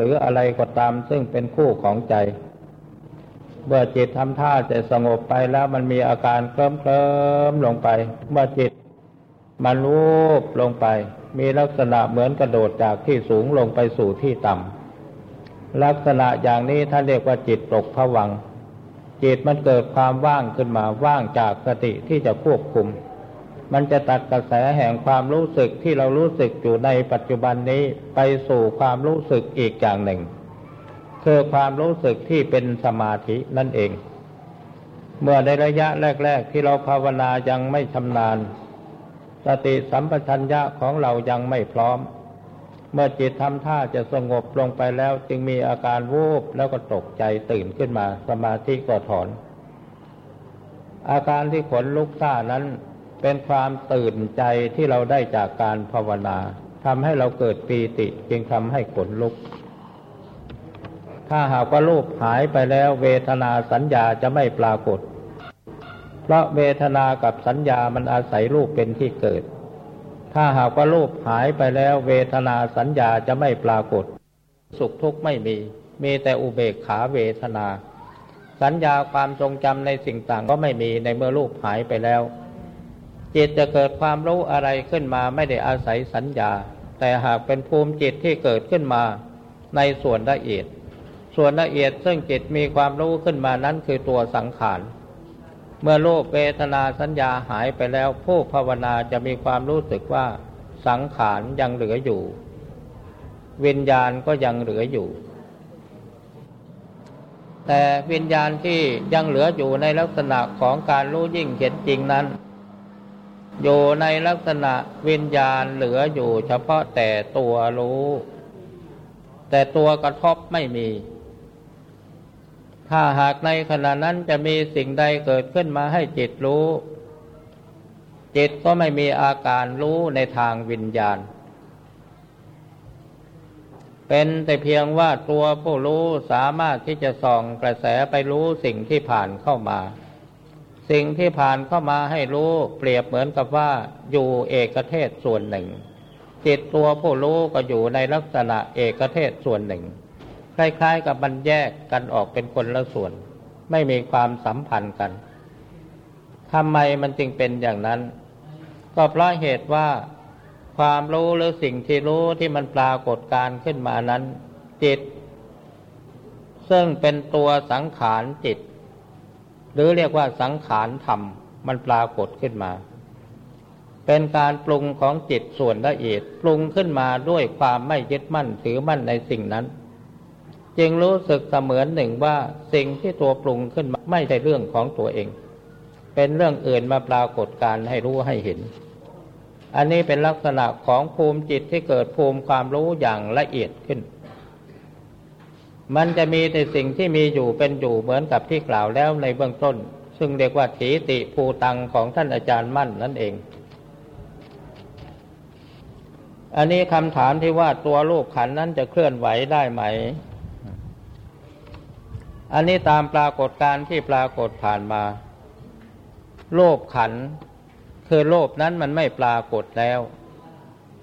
หรืออะไรก็ตามซึ่งเป็นคู่ของใจ เมื่อจิตทำท่าจะสงบไปแล้วมันมีอาการเคลิ้มเคลิมลงไป เมื่อจิตมันรูปลงไป มีลักษณะเหมือนกระโดดจากที่สูงลงไปสู่ที่ต่ำลักษณะอย่างนี้ท่านเรียกว่าจิตตกผวังจิตมันเกิดความว่างขึ้นมาว่างจากสติที่จะควบคุม มันจะตัดกระแสแห่งความรู้สึกที่เรารู้สึกอยู่ในปัจจุบันนี้ไปสู่ความรู้สึกอีกอย่างหนึ่ง คือความรู้สึกที่เป็นสมาธินั่นเอง เมื่อในระยะแรก ๆ ที่เราภาวนายังไม่ชำนาญ สติสัมปชัญญะของเรายังไม่พร้อม เมื่อจิตทำท่าจะสงบลงไปแล้วจึงมีอาการวูบแล้วก็ตกใจตื่นขึ้นมาสมาธิก็ถอน อาการที่ขนลุกซ่านั้น เป็นความตื่นใจที่เราได้จากการภาวนาทำให้เราเกิดปีติจึงทำให้ขนลุก ถ้าหากว่ารูปหายไปแล้วเวทนาสัญญาจะไม่ปรากฏ เพราะเวทนากับสัญญามันอาศัยรูปเป็นที่เกิด ถ้าหากว่ารูปหายไปแล้วเวทนาสัญญาจะไม่ปรากฏ สุขทุกข์ไม่มี มีแต่อุเบกขาเวทนา สัญญาความทรงจำในสิ่งต่างก็ไม่มีในเมื่อรูปหายไปแล้ว จิตจะเกิดความรู้อะไรขึ้นมาไม่ได้อาศัยสัญญา แต่หากเป็นภูมิจิตที่เกิดขึ้นมาในส่วนละเอียด ส่วนละเอียดซึ่งจิตมีความรู้ขึ้นมานั้นคือตัวสังขาร เมื่อโลภเวทนาสัญญาหายไปแล้วผู้ภาวนาจะมีความรู้สึกว่าสังขารยังเหลืออยู่ วิญญาณก็ยังเหลืออยู่ แต่วิญญาณที่ยังเหลืออยู่ในลักษณะของการรู้ยิ่งเห็นจริงนั้น อยู่ในลักษณะวิญญาณเหลืออยู่เฉพาะแต่ตัวรู้ แต่ตัวกระทบไม่มี ถ้าหากในขณะนั้นจะมีสิ่งใดเกิดขึ้นมาให้จิตรู้ จิตก็ไม่มีอาการรู้ในทางวิญญาณ เป็นแต่เพียงว่าตัวผู้รู้สามารถที่จะส่องกระแสไปรู้สิ่งที่ผ่านเข้ามา สิ่งที่ผ่านเข้ามาให้รู้เปรียบเหมือนกับว่าอยู่เอกเทศส่วนหนึ่ง จิตตัวผู้รู้ก็อยู่ในลักษณะเอกเทศส่วนหนึ่ง คล้ายๆกับมันแยกกันออกเป็นคนละส่วน ไม่มีความสัมพันธ์กันทำไมมันจึงเป็นอย่างนั้น ก็เพราะเหตุว่าความรู้หรือสิ่งที่รู้ที่มันปรากฏการขึ้นมานั้น จิต ซึ่งเป็นตัวสังขารจิต หรือเรียกว่าสังขารธรรมมันปรากฏขึ้นมา เป็นการปรุงของจิตส่วนละเอียดปรุงขึ้นมาด้วยความไม่ยึดมั่นถือมั่นในสิ่งนั้น จึงรู้สึกเสมือนหนึ่งว่าสิ่งที่ตัวปรุงขึ้นมาไม่ใช่เรื่องของตัวเอง เป็นเรื่องอื่นมาปรากฏการให้รู้ให้เห็น อันนี้เป็นลักษณะของภูมิจิตที่เกิดภูมิความรู้อย่างละเอียดขึ้น มันจะมีแต่สิ่งที่มีอยู่เป็นอยู่เหมือนกับที่กล่าวแล้วในเบื้องต้น ซึ่งเรียกว่าถีติภูตังของท่านอาจารย์มั่นนั่นเอง อันนี้คำถามที่ว่าตัวรูปขันนั้นจะเคลื่อนไหวได้ไหม อันนี้ตามปรากฏการที่ปรากฏผ่านมาโลภขัน คือโลภนั้นมันไม่ปรากฏแล้ว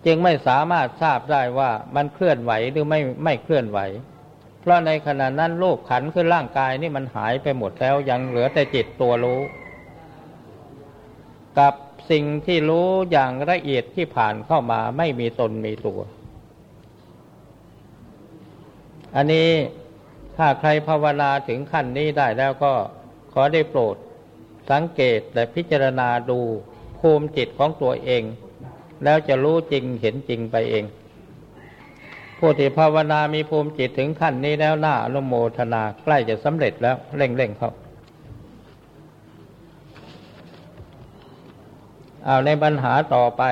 จึงไม่สามารถทราบได้ว่ามันเคลื่อนไหวหรือไม่ไม่เคลื่อนไหว ราะในขณะนั้นโลภขันคือร่างกายนี่มันหายไปหมดแล้วยังเหลือแต่จิตตัวรู้ กับสิ่งที่รู้อย่างละเอียดที่ผ่านเข้ามาไม่มีตนมีตัว อันนี้ถ้าใครภาวนาถึงขั้นนี้ได้แล้วก็ขอได้โปรดสังเกตและพิจารณาดูภูมิจิตของตัวเอง แล้วจะรู้จริงเห็นจริงไปเอง ผู้ที่ภาวนามีภูมิจิตถึงขั้นนี้แล้วหน้าอนุโมทนาใกล้จะสำเร็จแล้วเร่งๆเขาเอาในปัญหาต่อไป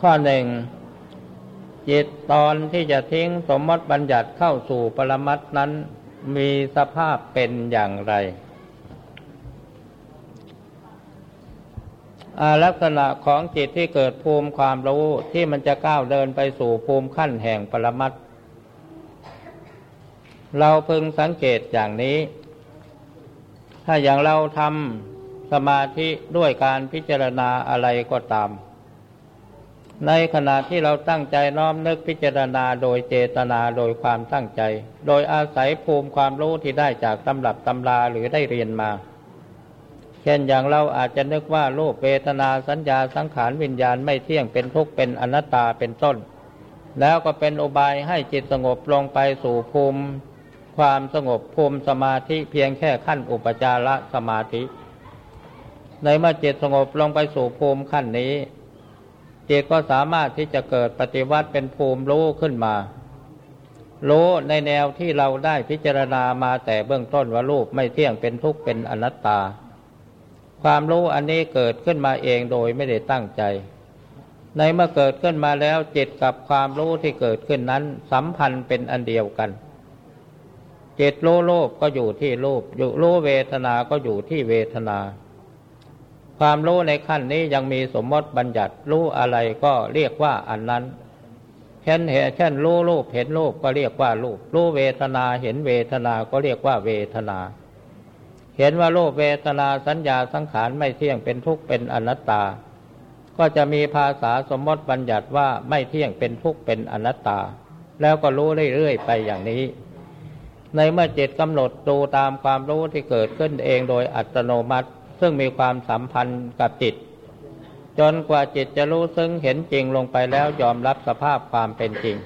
ข้อหนึ่งจิตตอนที่จะทิ้งสมมติบัญญัติเข้าสู่ปรมัตนั้นมีสภาพเป็นอย่างไร ลักษณะของจิตที่เกิดภูมิความรู้ที่มันจะก้าวเดินไปสู่ภูมิขั้นแห่งปรมัตเราพึงสังเกตอย่างนี้ ถ้าอย่างเราทำสมาธิด้วยการพิจารณาอะไรก็ตาม ในขณะที่เราตั้งใจน้อมนึกพิจารณาโดยเจตนาโดยความตั้งใจ โดยอาศัยภูมิความรู้ที่ได้จากตำรับตำราหรือได้เรียนมา เช่นอย่างเราอาจจะนึกว่ารูปเวทนาสัญญาสังขารวิญญาณไม่เที่ยงเป็นทุกข์เป็นอนัตตาเป็นต้น แล้วก็เป็นอุบายให้จิตสงบลงไปสู่ภูมิ ความสงบภูมิสมาธิเพียงแค่ขั้นอุปจารสมาธิ ในเมื่อจิตสงบลงไปสู่ภูมิขั้นนี้ จิตก็สามารถที่จะเกิดปฏิวัติเป็นภูมิรู้ขึ้นมารู้ในแนวที่เราได้พิจารณามาแต่เบื้องต้นว่ารูปไม่เที่ยงเป็นทุกข์เป็นอนัตตา ความรู้อันนี้เกิดขึ้นมาเองโดยไม่ได้ตั้งใจ ในเมื่อเกิดขึ้นมาแล้วจิตกับความรู้ที่เกิดขึ้นนั้น สัมพันธ์เป็นอันเดียวกัน จิตรู้โลภก็อยู่ที่รูปอยู่รู้เวทนา ก็อยู่ที่เวทนา ความรู้ในขั้นนี้ยังมีสมมติบัญญัติรู้อะไรก็เรียกว่าอันนั้นเช่นเหตุเช่นรู้รูปเห็นรูปก็เรียกว่ารูปรู้เวทนาเห็นเวทนาก็เรียกว่าเวทนา เห็นว่ารูปเวทนาสัญญาสังขารไม่เที่ยงเป็นทุกข์เป็นอนัตตา ก็จะมีภาษาสมมติบัญญัติว่าไม่เที่ยงเป็นทุกข์เป็นอนัตตา แล้วก็รู้เรื่อยๆไปอย่างนี้ ในเมื่อจิตกำหนดดูตามความรู้ที่เกิดขึ้นเองโดยอัตโนมัติ ซึ่งมีความสัมพันธ์กับจิต จนกว่าจิตจะรู้ซึ่งเห็นจริงลงไปแล้วยอมรับสภาพความเป็นจริง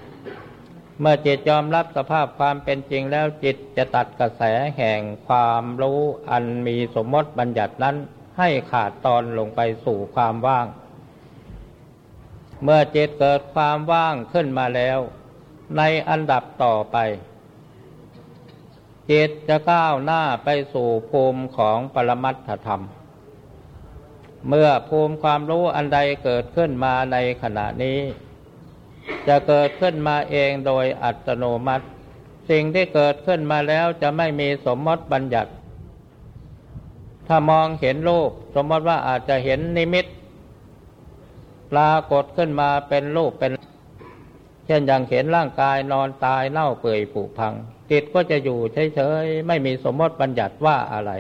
เมื่อจิตยอมรับสภาพความเป็นจริงแล้วจิตจะตัดกระแสแห่งความรู้อันมีสมมติบัญญัตินั้นให้ขาดตอนลงไปสู่ความว่าง เมื่อจิตเกิดความว่างขึ้นมาแล้ว ในอันดับต่อไป จิตจะก้าวหน้าไปสู่ภูมิของปรมัตถธรรม เมื่อภูมิความรู้อันใดเกิดขึ้นมาในขณะนี้ จะเกิดขึ้นมาเองโดยอัตโนมัติ สิ่งที่เกิดขึ้นมาแล้วจะไม่มีสมมติบัญญัติ ถ้ามองเห็นรูปสมมติว่าอาจจะเห็นนิมิต ปรากฏขึ้นมาเป็นรูปเป็น เช่นอย่างเห็นร่างกายนอนตายเน่าเปื่อยผุพังจิตก็จะอยู่เฉยๆไม่มีสมมติบัญญัติว่าอะไร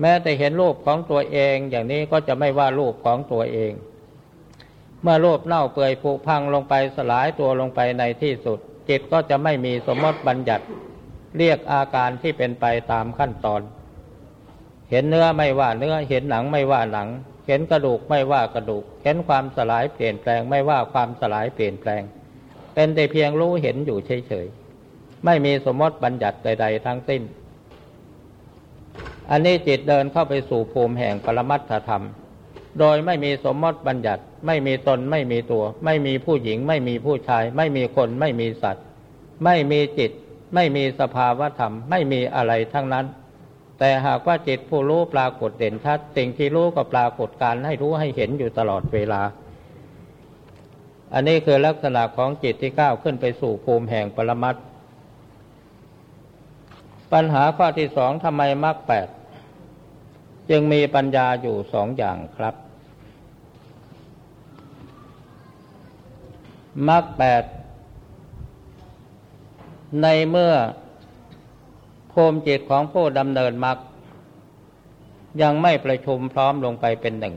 แม้แต่เห็นรูปของตัวเองอย่างนี้ก็จะไม่ว่ารูปของตัวเอง เมื่อรูปเน่าเปื่อยผุพังลงไปสลายตัวลงไปในที่สุด จิตก็จะไม่มีสมมติบัญญัติ เรียกอาการที่เป็นไปตามขั้นตอน เห็นเนื้อไม่ว่าเนื้อเห็นหนังไม่ว่าหนัง เห็นกระดูกไม่ว่ากระดูก เห็นความสลายเปลี่ยนแปลงไม่ว่าความสลายเปลี่ยนแปลง เป็นแต่เพียงรู้เห็นอยู่เฉยๆไม่มีสมมติบัญญัติใด ๆ ทั้งสิ้น อันนี้จิตเดินเข้าไปสู่ภูมิแห่งปรมัตถธรรม โดยไม่มีสมมติบัญญัติ ไม่มีตนไม่มีตัว ไม่มีผู้หญิง ไม่มีผู้ชาย ไม่มีคนไม่มีสัตว์ ไม่มีจิต ไม่มีสภาวธรรม ไม่มีอะไรทั้งนั้น แต่หากว่าจิตผู้รู้ปรากฏเด่นชัด สิ่งที่รู้ก็ปรากฏการให้รู้ให้เห็นอยู่ตลอดเวลา อันนี้คือลักษณะของจิตที่ก้าวขึ้นไปสู่ภูมิแห่งปรมัตปัญหาข้อที่สองทำไมมรรคแปด จึงมีปัญญาอยู่สองอย่างครับมรรคแปดในเมื่อภูมิจิตของผู้ดำเนินมรรคยังไม่ประชุมพร้อมลงไปเป็นหนึ่ง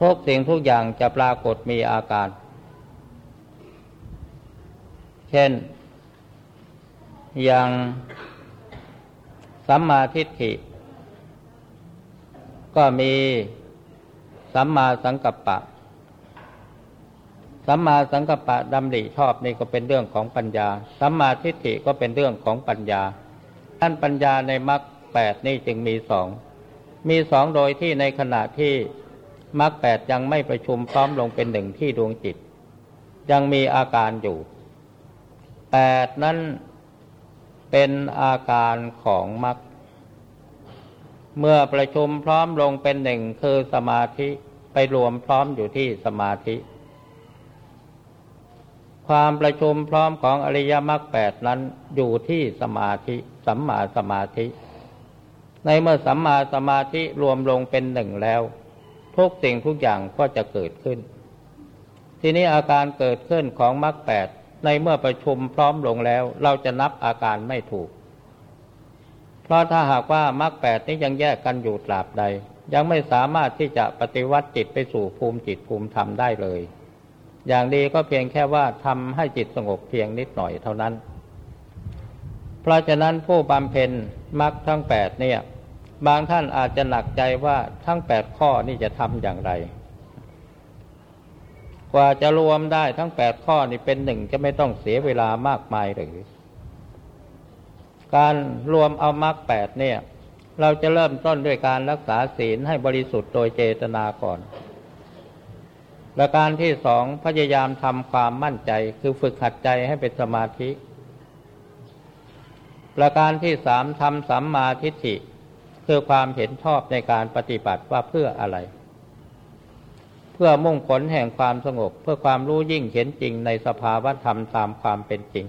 ทุกสิ่งทุกอย่างจะปรากฏมีอาการ เช่น อย่าง สัมมาทิฏฐิ ก็มีสัมมาสังกัปปะ สัมมาสังกัปปะดำริชอบนี่ก็เป็นเรื่องของปัญญา สัมมาทิฏฐิก็เป็นเรื่องของปัญญาท่านปัญญาในมรรคแปดนี่จึงมีสอง มีสองโดยที่ในขณะที่มรรคแปดยังไม่ประชุมพร้อมลงเป็นหนึ่งที่ดวงจิต ยังมีอาการอยู่แปดนั้น เป็นอาการของมรรคเมื่อประชุมพร้อมลงเป็นหนึ่งคือสมาธิไปรวมพร้อมอยู่ที่สมาธิ ความประชุมพร้อมของอริยมรรคแปดนั้นอยู่ที่สมาธิสัมมาสมาธิ ในเมื่อสัมมาสมาธิรวมลงเป็นหนึ่งแล้ว ทุกสิ่งทุกอย่างก็จะเกิดขึ้น ทีนี้อาการเกิดขึ้นของมรรคแปด ในเมื่อประชุมพร้อมลงแล้ว เราจะนับอาการไม่ถูก เพราะถ้าหากว่ามรรคแปดนี้ยังแยกกันอยู่ตราบใด ยังไม่สามารถที่จะปฏิวัติจิตไปสู่ภูมิจิตภูมิธรรมได้เลย อย่างดีก็เพียงแค่ว่าทำให้จิตสงบเพียงนิดหน่อยเท่านั้น เพราะฉะนั้นผู้บำเพ็ญมรรคทั้งแปดเนี่ย บางท่านอาจจะหนักใจว่าทั้งแปดข้อนี่จะทำอย่างไร กว่าจะรวมได้ทั้งแปดข้อนี่เป็นหนึ่งจะไม่ต้องเสียเวลามากมายหรือ การรวมเอามรรคแปดเนี่ย เราจะเริ่มต้นด้วยการรักษาศีลให้บริสุทธิ์โดยเจตนาก่อน ประการที่สองพยายามทำความมั่นใจคือฝึกหัดใจให้เป็นสมาธิ ประการที่สามทำสัมมาทิฏฐิคือความเห็นชอบในการปฏิบัติว่าเพื่ออะไร พื่อมุ่งผลแห่งความสงบ เพื่อความรู้ยิ่งเห็นจริงในสภาวธรรมตามความเป็นจริง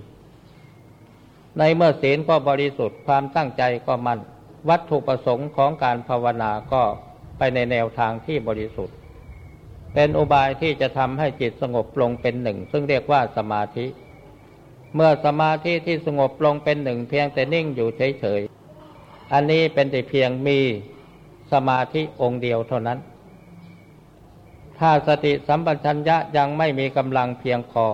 ในเมื่อศีลก็บริสุทธิ์ความตั้งใจก็มั่นวัตถุประสงค์ของการภาวนาก็ไปในแนวทางที่บริสุทธิ์ เป็นอุบายที่จะทำให้จิตสงบลงเป็นหนึ่ง ซึ่งเรียกว่าสมาธิ เมื่อสมาธิที่สงบลงเป็นหนึ่งเพียงแต่นิ่งอยู่เฉยๆอันนี้เป็นแต่เพียงมีสมาธิองค์เดียวเท่านั้น ถ้าสติสัมปชัญญะยังไม่มีกำลังเพียงพอ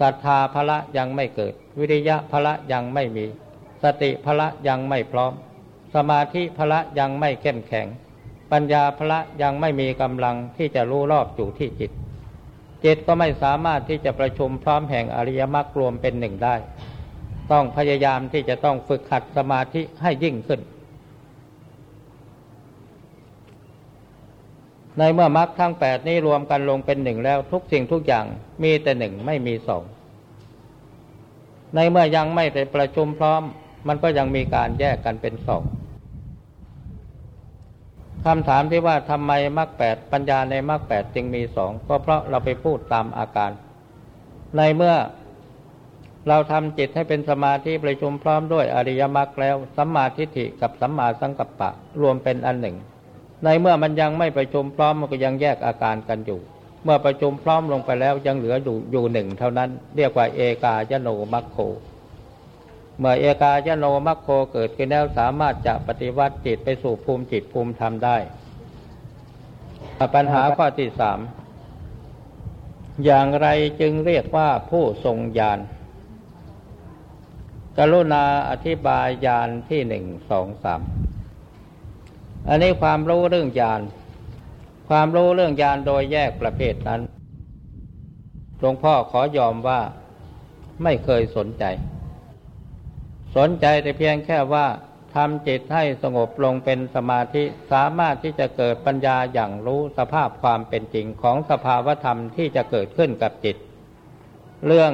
ศรัทธาพละยังไม่เกิด วิริยะพละยังไม่มี สติพละยังไม่พร้อม สมาธิพละยังไม่เข้มแข็ง ปัญญาพละยังไม่มีกำลังที่จะรู้รอบอยู่ที่จิตจิตก็ไม่สามารถที่จะประชุมพร้อมแห่งอริยมรรครวมเป็นหนึ่งได้ ต้องพยายามที่จะต้องฝึกขัดสมาธิให้ยิ่งขึ้น ในเมื่อมรรคทั้งแปดนี้รวมกันลงเป็นหนึ่งแล้วทุกสิ่งทุกอย่างมีแต่หนึ่งไม่มีสองในเมื่อยังไม่ได้ประชุมพร้อม มันก็ยังมีการแยกกันเป็นสองคำถามที่ว่าทำไมมรรคแปดปัญญาในมรรคแปดจึงมีสองก็เพราะเราไปพูดตามอาการ ในเมื่อเราทำจิตให้เป็นสมาธิประชุมพร้อมด้วยอริยมรรคแล้วสัมมาทิฏฐิกับสัมมาสังกัปปะรวมเป็นอันหนึ่ง ในเมื่อมันยังไม่ประชุมพร้อมมันก็ยังแยกอาการกันอยู่ เมื่อประชุมพร้อมลงไปแล้วยังเหลืออยู่อยู่หนึ่งเท่านั้น เรียกว่าเอกายโนมัคโค เมื่อเอกายโนมัคโคเกิดขึ้นแล้วสามารถจะปฏิวัติจิตไปสู่ภูมิจิตภูมิธรรมได้ ปัญหาข้อที่สามอย่างไรจึงเรียกว่าผู้ทรงญาณกรุณาอธิบายญาณที่หนึ่งสองสาม อันนี้ความรู้เรื่องญาณความรู้เรื่องญาณโดยแยกประเภทนั้นหลวงพ่อขอยอมว่าไม่เคยสนใจ สนใจแต่เพียงแค่ว่าทำจิตให้สงบลงเป็นสมาธิสามารถที่จะเกิดปัญญาอย่างรู้สภาพความเป็นจริงของสภาวธรรมที่จะเกิดขึ้นกับจิต เรื่อง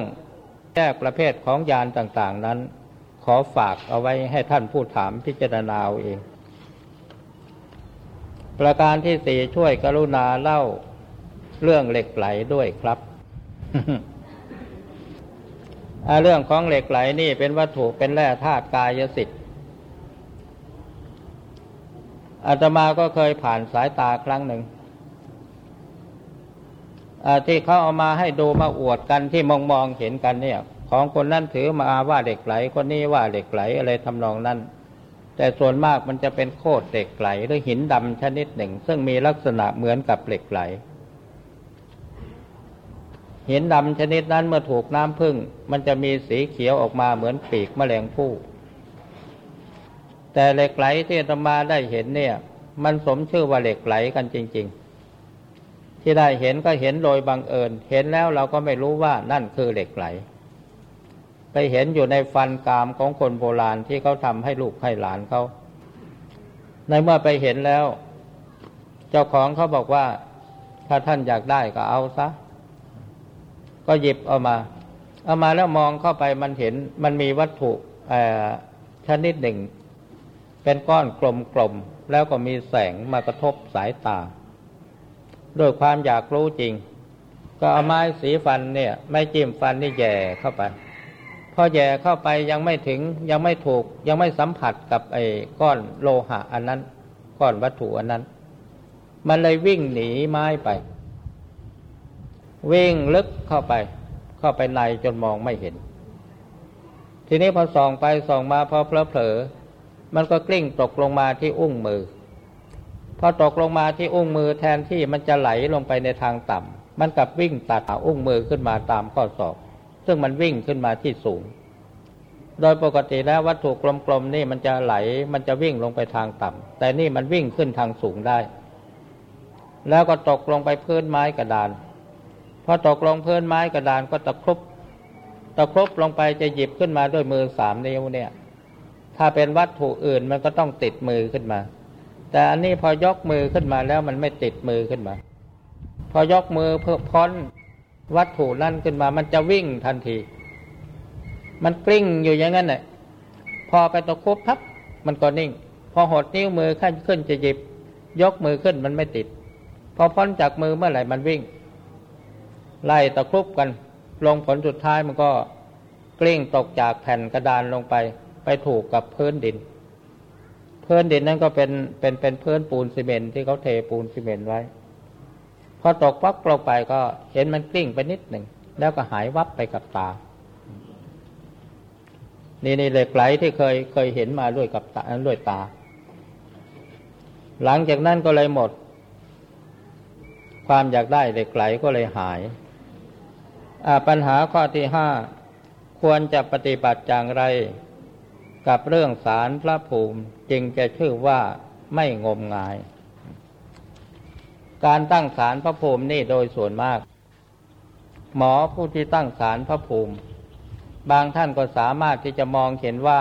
แยกประเภทของญาณต่างๆนั้น ขอฝากเอาไว้ให้ท่านผู้ถามพิจารณาเอาเอง ประการที่สี่ช่วยกรุณาเล่าเรื่องเหล็กไหลด้วยครับเรื่องของเหล็กไหลนี่เป็นวัตถุเป็นแร่ธาตุกายสิทธิ์อาตมาก็เคยผ่านสายตาครั้งหนึ่งที่เขาเอามาให้ดูมาอวดกันที่มองมองเห็นกันเนี่ย ของคนนั้นถือมาว่าเหล็กไหลคนนี้ว่าเหล็กไหลอะไรทำนองนั้น แต่ส่วนมากมันจะเป็นโคดเหล็กไหลหรือหินดำชนิดหนึ่ง ซึ่งมีลักษณะเหมือนกับเหล็กไหล หินดำชนิดนั้นเมื่อถูกน้ำพึ่ง มันจะมีสีเขียวออกมาเหมือนปีกแมลงผู้แต่เหล็กไหลที่ธรรมาได้เห็นเนี่ย มันสมชื่อว่าเหล็กไหลกันจริง ๆ ที่ได้เห็นก็เห็นโดยบังเอิญ เห็นแล้วเราก็ไม่รู้ว่านั่นคือเหล็กไหล ไปเห็นอยู่ในฟันกรามของคนโบราณที่เขาทำให้ลูกให้หลานเขา ในเมื่อไปเห็นแล้ว เจ้าของเขาบอกว่า ถ้าท่านอยากได้ก็เอาซะ ก็หยิบเอามา เอามาแล้วมองเข้าไปมันเห็นมันมีวัตถุชนิดหนึ่ง เป็นก้อนกลมๆ แล้วก็มีแสงมากระทบสายตา ด้วยความอยากรู้จริง ก็เอาไม้สีฟันเนี่ย ไม่จิ้มฟันนี่แย่เข้าไป พอแย่เข้าไปยังไม่ถึงยังไม่ถูกยังไม่สัมผัสกับไอ้ก้อนโลหะอันนั้น ก้อนวัตถุอันนั้น มันเลยวิ่งหนีไม้ไป วิ่งลึกเข้าไป เข้าไปในจนมองไม่เห็น ทีนี้พอส่องไปส่องมาพอเพลอเผลอมันก็กลิ้งตกลงมาที่อุ้งมือ พอตกลงมาที่อุ้งมือแทนที่มันจะไหลลงไปในทางต่ำมันกลับวิ่งตัดอุ้งมือขึ้นมาตามข้อศอก ซึ่งมันวิ่งขึ้นมาที่สูง โดยปกติแล้ววัตถุกลมๆนี่มันจะไหล มันจะวิ่งลงไปทางต่ำแต่นี่มันวิ่งขึ้นทางสูงได้ แล้วก็ตกลงไปพื้นไม้กระดานพอตกลงพื้นไม้กระดานก็ตะครุบตะครุบลงไปจะหยิบขึ้นมาด้วยมือสามนิ้วเนี่ย ถ้าเป็นวัตถุอื่นมันก็ต้องติดมือขึ้นมา แต่อันนี้พอยกมือขึ้นมาแล้วมันไม่ติดมือขึ้นมา พอยกมือเพื่อพ้น วัตถุนั่นขึ้นมา มันจะวิ่งทันที มันกลิ้งอยู่อย่างนั้นแหละพอไปตะคุบพับมันก็นิ่ง พอหดนิ้วมือขึ้นขึ้นจะหยิบ ยกมือขึ้นมันไม่ติด พอพ้นจากมือเมื่อไหร่มันวิ่ง ไล่ตะครุบกัน ลงผลสุดท้ายมันก็กลิ้งตกจากแผ่นกระดานลงไป ไปถูกกับพื้นดิน พื้นดินนั้นก็เป็นเป็นเป็นพื้นปูนซีเมนที่เขาเทปูนซีเมนไว้ พอตกปักลงไปก็เห็นมันกลิ้งไปนิดหนึ่ง แล้วก็หายวับไปกับตา นี่นี่เหล็กไหลที่เคยเคยเห็นมาด้วยกับตาด้วยตา หลังจากนั้นก็เลยหมด ความอยากได้เหล็กไหลก็เลยหาย ปัญหาข้อที่ห้าควรจะปฏิบัติอย่างไร กับเรื่องสารพระภูมิ จึงจะชื่อว่าไม่งมงาย การตั้งสารพระภูมินี่โดยส่วนมาก หมอผู้ที่ตั้งสารพระภูมิ บางท่านก็สามารถที่จะมองเห็นว่า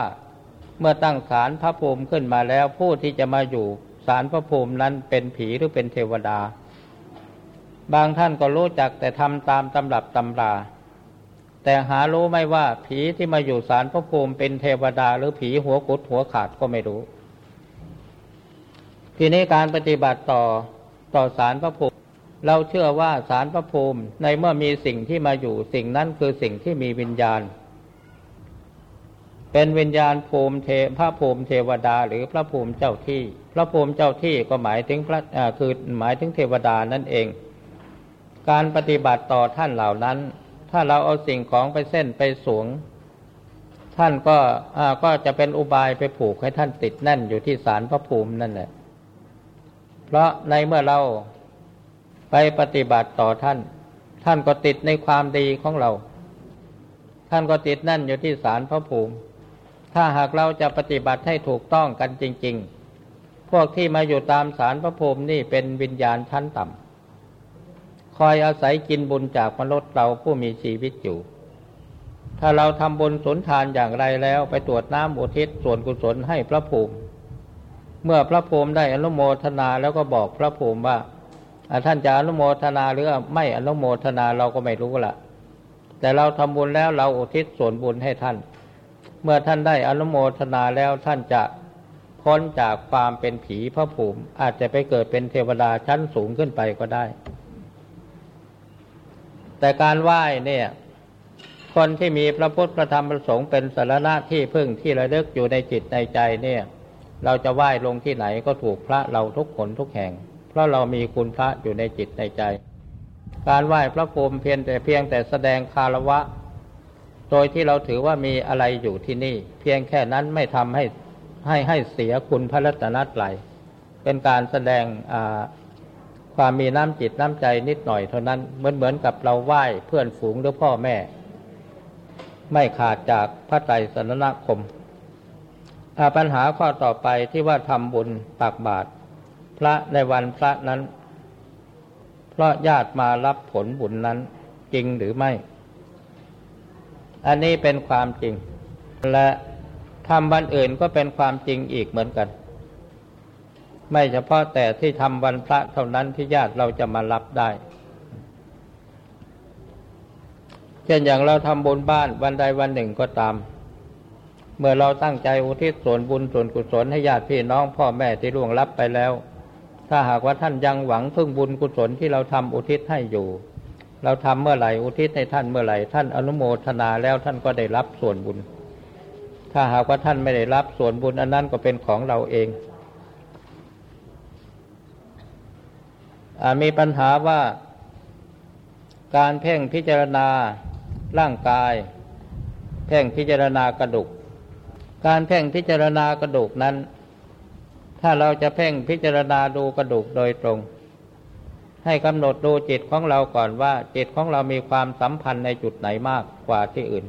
เมื่อตั้งสารพระภูมิขึ้นมาแล้วผู้ที่จะมาอยู่สารพระภูมินั้นเป็นผีหรือเป็นเทวดา บางท่านก็รู้จักแต่ทำตามตำรับตำรา แต่หารู้ไม่ว่าผีที่มาอยู่สารพระภูมิเป็นเทวดาหรือผีหัวกุดหัวขาดก็ไม่รู้ ทีนี้การปฏิบัติต่อ ต่อสารพระภูมิ เราเชื่อว่าสารพระภูมิในเมื่อมีสิ่งที่มาอยู่สิ่งนั้นคือสิ่งที่มีวิญญาณ เป็นวิญญาณภูมิเทพระภูมิเทวดาหรือพระภูมิเจ้าที่ พระภูมิเจ้าที่ก็หมายถึงพระคือหมายถึงเทวดานั่นเอง การปฏิบัติต่อท่านเหล่านั้น ถ้าเราเอาสิ่งของไปเส้นไปสวงท่านก็ก็จะเป็นอุบายไปผูกให้ท่านติดแน่นอยู่ที่ศาลพระภูมินั่นแหละ เพราะในเมื่อเราไปปฏิบัติต่อท่าน ท่านก็ติดในความดีของเรา ท่านก็ติดแน่นอยู่ที่ศาลพระภูมิ ถ้าหากเราจะปฏิบัติให้ถูกต้องกันจริง ๆ พวกที่มาอยู่ตามศาลพระภูมินี่เป็นวิญญาณชั้นต่ำคอยอาศัยกินบุญจากมนุษย์เราผู้มีชีวิตอยู่ ถ้าเราทำบุญสนทานอย่างไรแล้วไปตรวจน้ำอุทิศส่วนกุศลให้พระภูมิ เมื่อพระภูมิได้อนุโมทนาแล้วก็บอกพระภูมิว่าท่านจะอนุโมทนาหรือไม่อนุโมทนาเราก็ไม่รู้ละแต่เราทำบุญแล้วเราอุทิศส่วนบุญให้ท่าน เมื่อท่านได้อนุโมทนาแล้วท่านจะพ้นจากความเป็นผีพระภูมิ อาจจะไปเกิดเป็นเทวดาชั้นสูงขึ้นไปก็ได้ แต่การไหว้เนี่ย คนที่มีพระพุทธพระธรรมพระสงฆ์เป็นสารณะที่พึ่งที่ระลึกอยู่ในจิตในใจเนี่ย เราจะไหว้ลงที่ไหนก็ถูกพระเราทุกคนทุกแห่ง เพราะเรามีคุณพระอยู่ในจิตในใจ การไหว้พระภูมิเพียงแต่เพียงแต่แสดงคารวะ โดยที่เราถือว่ามีอะไรอยู่ที่นี่ เพียงแค่นั้นไม่ทำให้ให้ให้เสียคุณพระรัตนตรัยเป็นการแสดงความมีน้ำจิตน้ำใจนิดหน่อยเท่านั้นเหมือนเหมือนกับเราไหว้เพื่อนฝูงหรือพ่อแม่ ไม่ขาดจากพระไตรสรณคม ปัญหาข้อต่อไปที่ว่าทำบุญตักบาตรพระในวันพระนั้น เพราะญาติมารับผลบุญนั้นจริงหรือไม่ อันนี้เป็นความจริง และทำวันอื่นก็เป็นความจริงอีกเหมือนกัน ไม่เฉพาะแต่ที่ทำวันพระเท่านั้นที่ญาติเราจะมารับได้ เช่นอย่างเราทำบุญบ้านวันใดวันหนึ่งก็ตาม เมื่อเราตั้งใจอุทิศส่วนบุญส่วนกุศลให้ญาติพี่น้องพ่อแม่ที่ล่วงลับไปแล้ว ถ้าหากว่าท่านยังหวังพึ่งบุญกุศลที่เราทำอุทิศให้อยู่ เราทำเมื่อไหร่อุทิศให้ท่านเมื่อไหร่ท่านอนุโมทนาแล้วท่านก็ได้รับส่วนบุญ ถ้าหากว่าท่านไม่ได้รับส่วนบุญอันนั้นก็เป็นของเราเองมีปัญหาว่าการเพ่งพิจารณาร่างกาย เพ่งพิจารณากระดูก การเพ่งพิจารณากระดูกนั้น ถ้าเราจะเพ่งพิจารณาดูกระดูกโดยตรง ให้กำหนดดูจิตของเราก่อนว่า จิตของเรามีความสัมพันธ์ในจุดไหนมากกว่าที่อื่น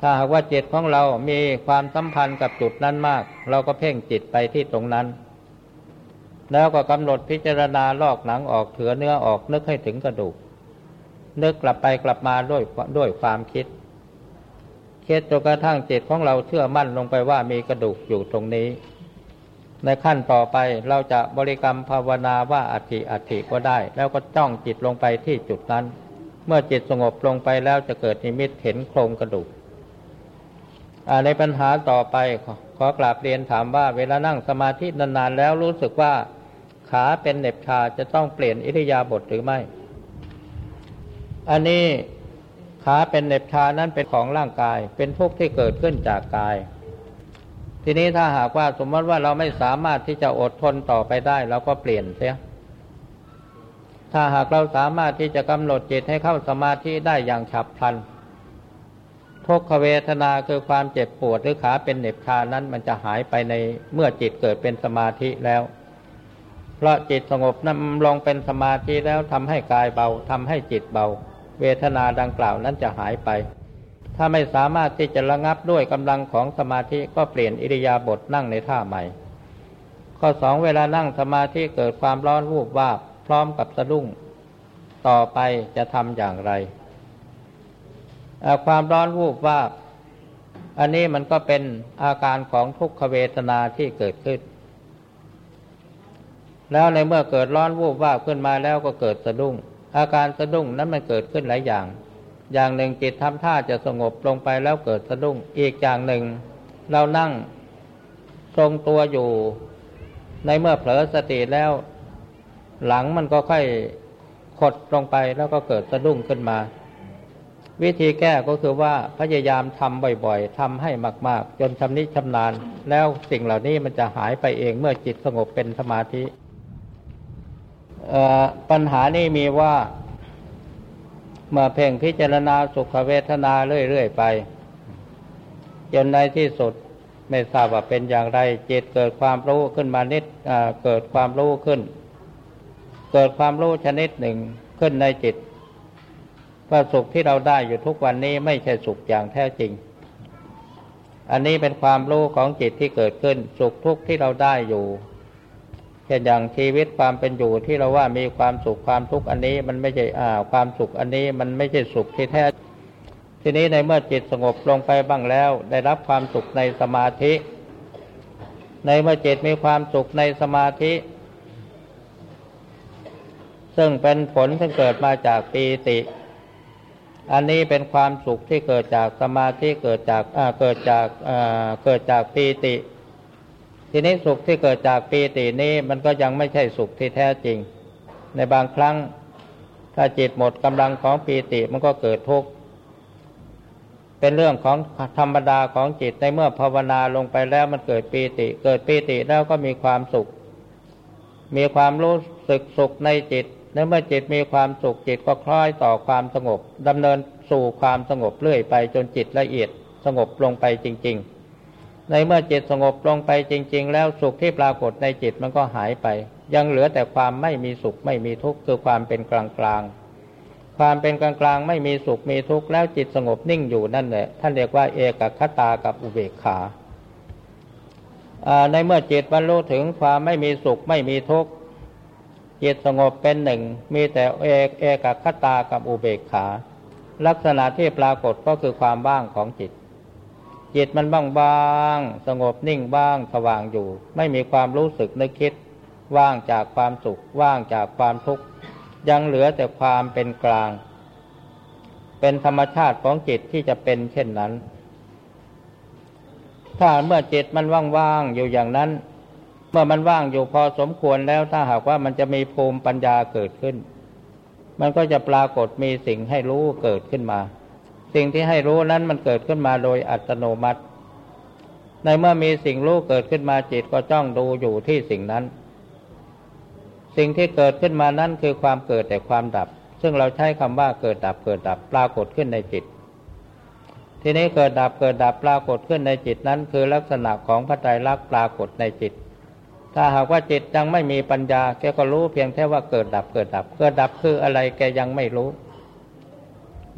ถ้าหากว่าจิตของเรามีความสัมพันธ์กับจุดนั้นมาก เราก็เพ่งจิตไปที่ตรงนั้น แล้วก็กำหนดพิจารณาลอกหนังออกเถือเนื้อออกนึกให้ถึงกระดูกนึกกลับไปกลับมาด้วยด้วยความคิด คิดจนกระทั่งจิตของเราเชื่อมั่นลงไปว่ามีกระดูกอยู่ตรงนี้ ในขั้นต่อไปเราจะบริกรรมภาวนาว่าอัติอัติก็ได้ แล้วก็จ้องจิตลงไปที่จุดนั้น เมื่อจิตสงบลงไปแล้วจะเกิดนิมิตเห็นโครงกระดูกในปัญหาต่อไปขอกราบเรียนถามว่า เวลานั่งสมาธินานๆแล้วรู้สึกว่าขาเป็นเน็บชาจะต้องเปลี่ยนอิริยาบถหรือไม่ อันนี้ ขาเป็นเน็บชานั้นเป็นของร่างกาย เป็นทุกข์ที่เกิดขึ้นจากกาย ทีนี้ถ้าหากว่าสมมติว่าเราไม่สามารถที่จะอดทนต่อไปได้เราก็เปลี่ยนเสีย ถ้าหากเราสามารถที่จะกำหนดจิตให้เข้าสมาธิได้อย่างฉับพลันทุกขเวทนาคือความเจ็บปวดหรือขาเป็นเน็บชานั้นมันจะหายไปในเมื่อจิตเกิดเป็นสมาธิแล้ว เพราะจิตสงบนั้นลงเป็นสมาธิแล้วทำให้กายเบาทำให้จิตเบา เวทนาดังกล่าวนั้นจะหายไป ถ้าไม่สามารถที่จะระงับด้วยกำลังของสมาธิก็เปลี่ยนอิริยาบถนั่งในท่าใหม่ ข้อสองเวลานั่งสมาธิเกิดความร้อนวูบวาบพร้อมกับสะดุ้ง ต่อไปจะทำอย่างไร ความร้อนวูบวาบอันนี้มันก็เป็นอาการของทุกขเวทนาที่เกิดขึ้น แล้วในเมื่อเกิดร้อนวูบวาบขึ้นมาแล้วก็เกิดสะดุ้ง อาการสะดุ้งนั้นมันเกิดขึ้นหลายอย่าง อย่างหนึ่งจิตทำท่าจะสงบลงไปแล้วเกิดสะดุ้ง อีกอย่างหนึ่ง เรานั่งทรงตัวอยู่ ในเมื่อเผลอสติแล้ว หลังมันก็ค่อยขดลงไปแล้วก็เกิดสะดุ้งขึ้นมา วิธีแก้ก็คือว่าพยายามทำบ่อยๆทำให้มาก ๆ จนชำนิชำนาญ แล้วสิ่งเหล่านี้มันจะหายไปเองเมื่อจิตสงบเป็นสมาธิ ปัญหานี้มีว่า เมื่อเพ่งพิจารณาสุขเวทนาเรื่อยๆไป จนในที่สุดไม่ทราบว่าเป็นอย่างไร จิตเกิดความรู้ขึ้นมานิดเกิดความรู้ขึ้น เกิดความรู้ชนิดหนึ่งขึ้นในจิตว่าสุขที่เราได้อยู่ทุกวันนี้ไม่ใช่สุขอย่างแท้จริง อันนี้เป็นความรู้ของจิตที่เกิดขึ้น สุขทุกข์ที่เราได้อยู่ เช่นอย่างชีวิตความเป็นอยู่ที่เราว่ามีความสุขความทุกข์อันนี้ มันไม่ใช่อ่าความสุขอันนี้มันไม่ใช่สุขที่แท้ ทีนี้ในเมื่อจิตสงบลงไปบ้างแล้ว ได้รับความสุขในสมาธิ ในเมื่อจิตมีความสุขในสมาธิ ซึ่งเป็นผลที่เกิดมาจากปีติ อันนี้เป็นความสุขที่เกิดจากสมาธิเกิดจากเกิดจากเกิดจากปีติ ทีนี้สุขที่เกิดจากปีตินี้มันก็ยังไม่ใช่สุขที่แท้จริง ในบางครั้ง ถ้าจิตหมดกำลังของปีติมันก็เกิดทุกข์เป็นเรื่องของธรรมดาของจิตในเมื่อภาวนาลงไปแล้วมันเกิดปีติ เกิดปีติแล้วก็มีความสุข มีความรู้สึกสุขในจิตในเมื่อจิตมีความสุขจิตก็คล้อยต่อความสงบดำเนินสู่ความสงบเรื่อยไปจนจิตละเอียดสงบลงไปจริง ๆ ในเมื่อจิตสงบลงไปจริง ๆ แล้วสุขที่ปรากฏในจิตมันก็หายไป ยังเหลือแต่ความไม่มีสุขไม่มีทุกข์คือความเป็นกลางกลางความเป็นกลางกลางไม่มีสุขมีทุกข์แล้วจิตสงบนิ่งอยู่นั่นแหละท่านเรียกว่าเอกคตากับอุเบกขาในเมื่อจิตบรรลุถึงความไม่มีสุขไม่มีทุกข์จิตสงบเป็นหนึ่ง มีแต่เอกเอกคตากับอุเบกขา ลักษณะที่ปรากฏก็คือความว่างของจิต จิตมันบ้างบางสงบนิ่งบ้างสว่างอยู่ ไม่มีความรู้สึกนึกคิด ว่างจากความสุข ว่างจากความทุกข์ ยังเหลือแต่ความเป็นกลาง เป็นธรรมชาติของจิตที่จะเป็นเช่นนั้น ถ้าเมื่อจิตมันว่างๆอยู่อย่างนั้น เมื่อมันว่างอยู่พอสมควรแล้วถ้าหากว่ามันจะมีภูมิปัญญาเกิดขึ้น มันก็จะปรากฏมีสิ่งให้รู้เกิดขึ้นมา สิ่งที่ให้รู้นั้นมันเกิดขึ้นมาโดยอัตโนมัติ ในเมื่อมีสิ่งรู้เกิดขึ้นมาจิตก็จ้องดูอยู่ที่สิ่งนั้น สิ่งที่เกิดขึ้นมานั้นคือความเกิดแต่ความดับ ซึ่งเราใช้คำว่าเกิดดับเกิดดับปรากฏขึ้นในจิตทีทีนี้เกิดดับเกิดดับปรากฏขึ้นในจิตนั้น คือลักษณะของพระไตรลักษณ์ปรากฏในจิตถ้าหากว่าจิตยังไม่มีปัญญา แกก็รู้เพียงแค่ว่าเกิดดับเกิดดับ เกิดดับคืออะไรแกยังไม่รู้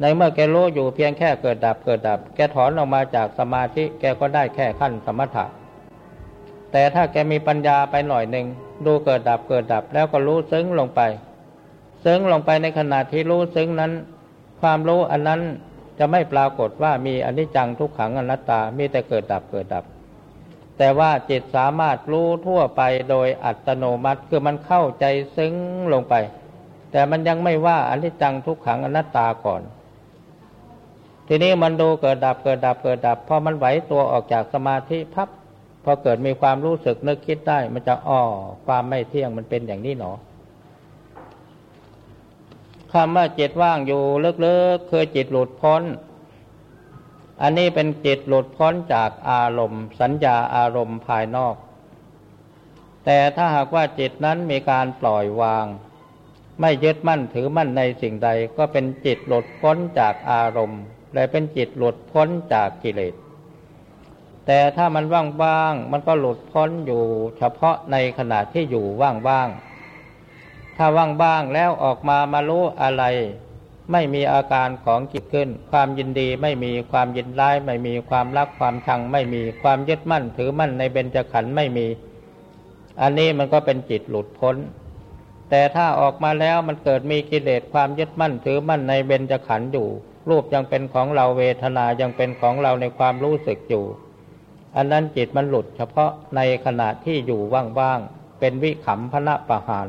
ในเมื่อแกรู้อยู่เพียงแค่เกิดดับเกิดดับ แกถอนออกมาจากสมาธิแกก็ได้แค่ขั้นสมถะ แต่ถ้าแกมีปัญญาไปหน่อยหนึ่งดูเกิดดับเกิดดับแล้วก็รู้ซึ้งลงไป ซึ้งลงไปในขณะที่รู้ซึ้งนั้น ความรู้อันนั้นจะไม่ปรากฏว่ามีอนิจจังทุกขังอนัตตามีแต่เกิดดับเกิดดับ แต่ว่าจิตสามารถรู้ทั่วไปโดยอัตโนมัติคือมันเข้าใจซึ้งลงไป แต่มันยังไม่ว่าอนิจจังทุกขังอนัตตาก่อน ทีนี้มันดูเกิดดับเกิดดับเกิดดับพอมันไหวตัวออกจากสมาธิพับพอเกิดมีความรู้สึกนึกคิดได้ มันจะอ้อความไม่เที่ยงมันเป็นอย่างนี้หนอคำว่าจิตว่างอยู่เลึกๆคือจิตหลุดพ้น อันนี้เป็นจิตหลุดพ้นจากอารมณ์ สัญญาอารมณ์ภายนอก แต่ถ้าหากว่าจิตนั้นมีการปล่อยวาง ไม่ยึดมั่นถือมั่นในสิ่งใด ก็เป็นจิตหลุดพ้นจากอารมณ์ และเป็นจิตหลุดพ้นจากกิเลส แต่ถ้ามันว่างๆ มันก็หลุดพ้นอยู่เฉพาะในขณะที่อยู่ว่างๆ ถ้าว่างบ้างแล้วออกมามารู้อะไร ไม่มีอาการของจิตขึ้น ความยินดีไม่มีความยินร้าย ไม่มีความรักความชัง ไม่มีความยึดมั่นถือมั่นในเบญจขันธ์ไม่มี อันนี้มันก็เป็นจิตหลุดพ้นแต่ถ้าออกมาแล้วมันเกิดมีกิเลสความยึดมั่นถือมั่นในเบญจขันธ์อยู่ รูปยังเป็นของเราเวทนายังเป็นของเราในความรู้สึกอยู่ อันนั้นจิตมันหลุดเฉพาะในขณะที่อยู่ว่างๆ เป็นวิขำพนะปะหาร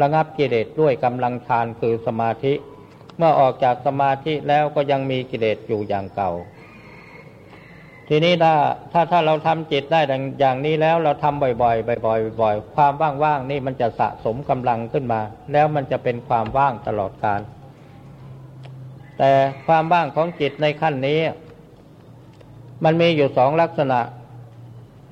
ระงับกิเลสด้วยกำลังฌานคือสมาธิ เมื่อออกจากสมาธิแล้วก็ยังมีกิเลสอยู่อย่างเก่า ทีนี้ถ้าถ้าถ้าเราทำจิตได้อย่างนี้แล้วเราทำบ่อยๆ บ่อยๆบ่อยๆความว่างๆนี่มันจะสะสมกำลังขึ้นมา แล้วมันจะเป็นความว่างตลอดกาล แต่ความว่างของจิตในขั้นนี้ มันมีอยู่สองลักษณะ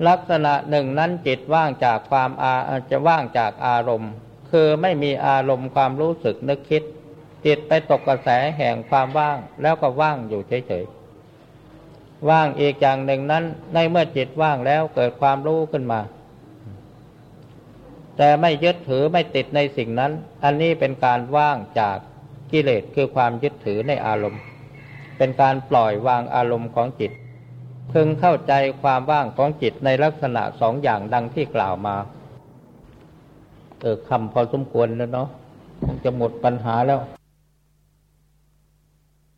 ลักษณะหนึ่งนั้นจิตว่างจากความอาจะว่างจากอารมณ์ คือไม่มีอารมณ์ความรู้สึกนึกคิด จิตไปตกกระแสแห่งความว่างแล้วก็ว่างอยู่เฉยๆว่างอีกอย่างหนึ่งนั้น ในเมื่อจิตว่างแล้วเกิดความรู้ขึ้นมาแต่ไม่ยึดถือไม่ติดในสิ่งนั้น อันนี้เป็นการว่างจาก กิเลสคือความยึดถือในอารมณ์ เป็นการปล่อยวางอารมณ์ของจิต พึงเข้าใจความว่างของจิตในลักษณะสองอย่างดังที่กล่าวมา เออคำพอสมควรแล้วเนาะจะหมดปัญหาแล้ว